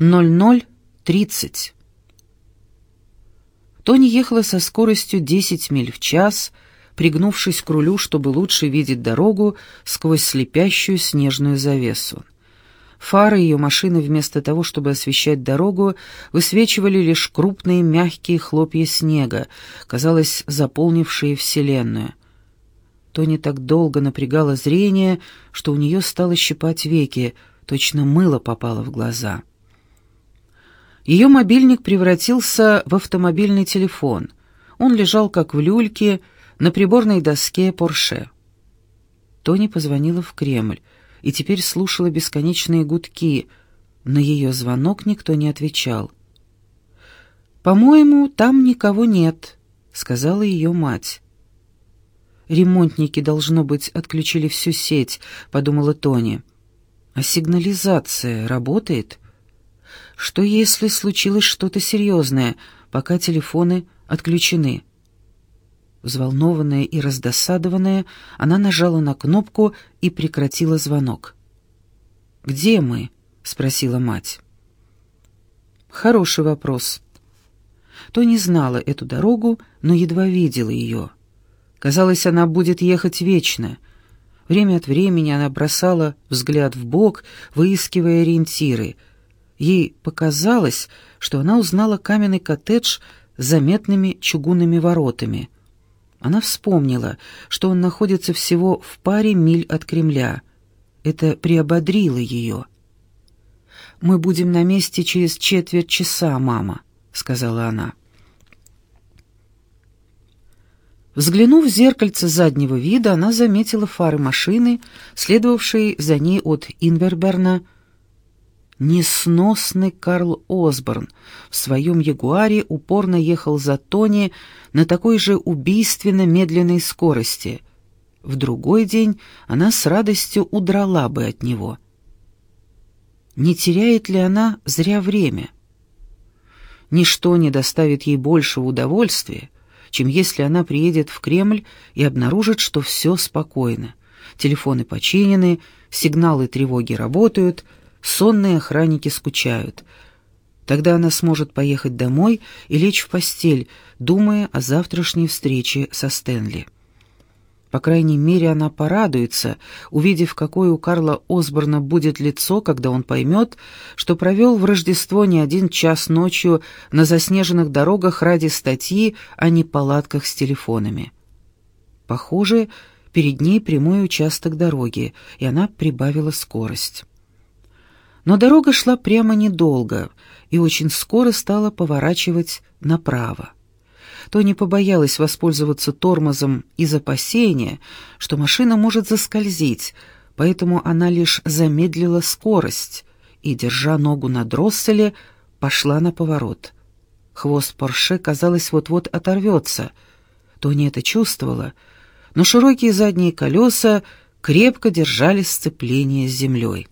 00.30. Тони ехала со скоростью 10 миль в час, пригнувшись к рулю, чтобы лучше видеть дорогу сквозь слепящую снежную завесу. Фары ее машины вместо того, чтобы освещать дорогу, высвечивали лишь крупные мягкие хлопья снега, казалось, заполнившие Вселенную. Тони так долго напрягала зрение, что у нее стало щипать веки, точно мыло попало в глаза. Ее мобильник превратился в автомобильный телефон. Он лежал как в люльке на приборной доске Порше. Тони позвонила в Кремль и теперь слушала бесконечные гудки. На ее звонок никто не отвечал. «По-моему, там никого нет», — сказала ее мать. «Ремонтники, должно быть, отключили всю сеть», — подумала Тони. «А сигнализация работает?» «Что, если случилось что-то серьезное, пока телефоны отключены?» Взволнованная и раздосадованная, она нажала на кнопку и прекратила звонок. «Где мы?» — спросила мать. «Хороший вопрос». То не знала эту дорогу, но едва видела ее. Казалось, она будет ехать вечно. Время от времени она бросала взгляд в бок, выискивая ориентиры. Ей показалось, что она узнала каменный коттедж с заметными чугунными воротами — она вспомнила, что он находится всего в паре миль от Кремля. Это приободрило ее. «Мы будем на месте через четверть часа, мама», — сказала она. Взглянув в зеркальце заднего вида, она заметила фары машины, следовавшей за ней от Инверберна, Несносный Карл Осборн в своем Ягуаре упорно ехал за Тони на такой же убийственно медленной скорости. В другой день она с радостью удрала бы от него. Не теряет ли она зря время? Ничто не доставит ей большего удовольствия, чем если она приедет в Кремль и обнаружит, что все спокойно. Телефоны починены, сигналы тревоги работают — Сонные охранники скучают. Тогда она сможет поехать домой и лечь в постель, думая о завтрашней встрече со Стэнли. По крайней мере, она порадуется, увидев, какое у Карла Осборна будет лицо, когда он поймет, что провел в Рождество не один час ночью на заснеженных дорогах ради статьи о неполадках с телефонами. Похоже, перед ней прямой участок дороги, и она прибавила скорость. Но дорога шла прямо недолго и очень скоро стала поворачивать направо. Тони побоялась воспользоваться тормозом из опасения, что машина может заскользить, поэтому она лишь замедлила скорость и, держа ногу на дросселе, пошла на поворот. Хвост Порше, казалось, вот-вот оторвется. Тони это чувствовала, но широкие задние колеса крепко держали сцепление с землей.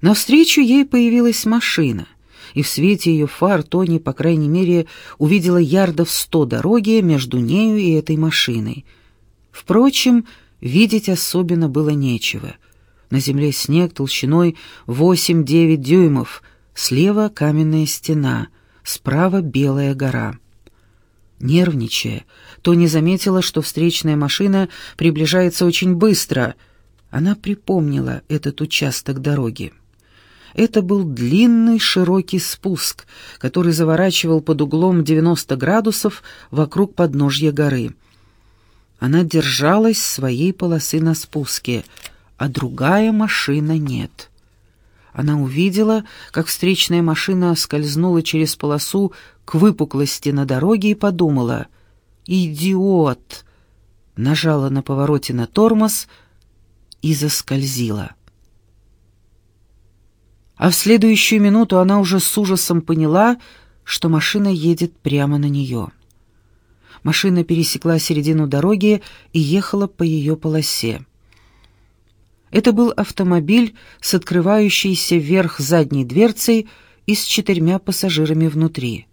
Навстречу ей появилась машина, и в свете ее фар Тони, по крайней мере, увидела ярдов сто дороги между нею и этой машиной. Впрочем, видеть особенно было нечего. На земле снег толщиной 8-9 дюймов, слева каменная стена, справа белая гора. Нервничая, Тони заметила, что встречная машина приближается очень быстро. Она припомнила этот участок дороги. Это был длинный широкий спуск, который заворачивал под углом 90 градусов вокруг подножья горы. Она держалась своей полосы на спуске, а другая машина нет. Она увидела, как встречная машина скользнула через полосу к выпуклости на дороге и подумала «Идиот!» Нажала на повороте на тормоз и заскользила а в следующую минуту она уже с ужасом поняла, что машина едет прямо на нее. Машина пересекла середину дороги и ехала по ее полосе. Это был автомобиль с открывающейся вверх задней дверцей и с четырьмя пассажирами внутри.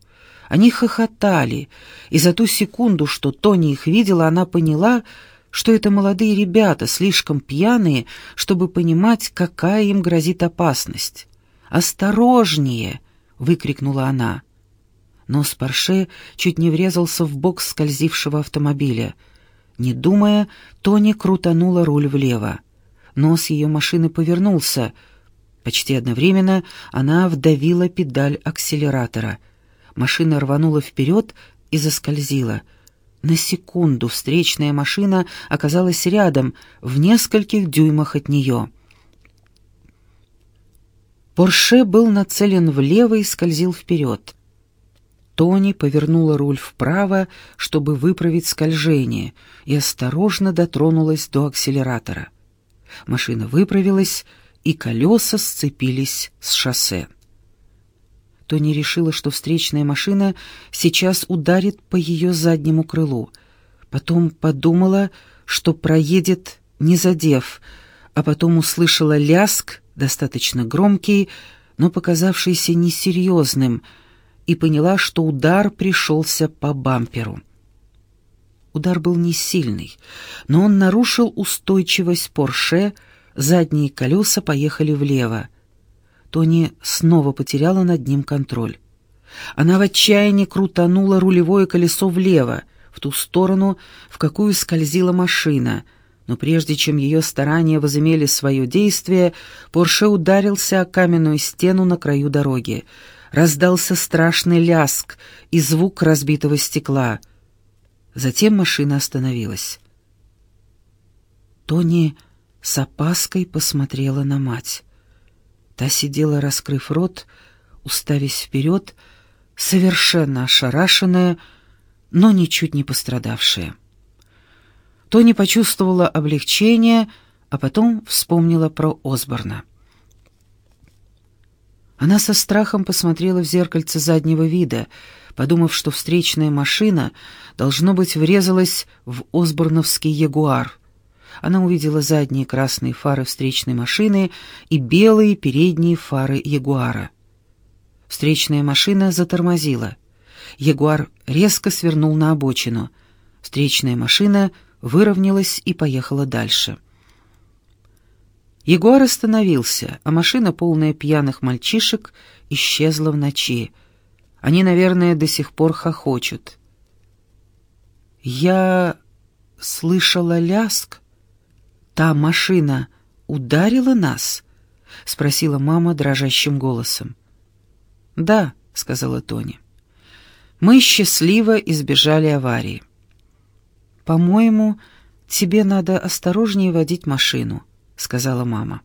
Они хохотали, и за ту секунду, что Тони их видела, она поняла, что это молодые ребята, слишком пьяные, чтобы понимать, какая им грозит опасность. «Осторожнее!» — выкрикнула она. Нос Порше чуть не врезался в бок скользившего автомобиля. Не думая, Тони крутанула руль влево. Нос ее машины повернулся. Почти одновременно она вдавила педаль акселератора. Машина рванула вперед и заскользила. На секунду встречная машина оказалась рядом, в нескольких дюймах от нее. Порше был нацелен влево и скользил вперед. Тони повернула руль вправо, чтобы выправить скольжение, и осторожно дотронулась до акселератора. Машина выправилась, и колеса сцепились с шоссе. Тони решила, что встречная машина сейчас ударит по ее заднему крылу. Потом подумала, что проедет, не задев, а потом услышала ляск, достаточно громкий, но показавшийся несерьезным, и поняла, что удар пришелся по бамперу. Удар был не сильный, но он нарушил устойчивость Порше, задние колеса поехали влево. Тони снова потеряла над ним контроль. Она в отчаянии крутанула рулевое колесо влево, в ту сторону, в какую скользила машина, но прежде чем ее старания возымели свое действие, Порше ударился о каменную стену на краю дороги. Раздался страшный ляск и звук разбитого стекла. Затем машина остановилась. Тони с опаской посмотрела на мать. Та сидела, раскрыв рот, уставясь вперед, совершенно ошарашенная, но ничуть не пострадавшая. Тони почувствовала облегчение, а потом вспомнила про Осборна. Она со страхом посмотрела в зеркальце заднего вида, подумав, что встречная машина, должно быть, врезалась в Осборновский ягуар — она увидела задние красные фары встречной машины и белые передние фары Ягуара. Встречная машина затормозила. Ягуар резко свернул на обочину. Встречная машина выровнялась и поехала дальше. Ягуар остановился, а машина, полная пьяных мальчишек, исчезла в ночи. Они, наверное, до сих пор хохочут. «Я слышала ляск», та машина ударила нас?» — спросила мама дрожащим голосом. «Да», — сказала Тони. «Мы счастливо избежали аварии». «По-моему, тебе надо осторожнее водить машину», — сказала мама.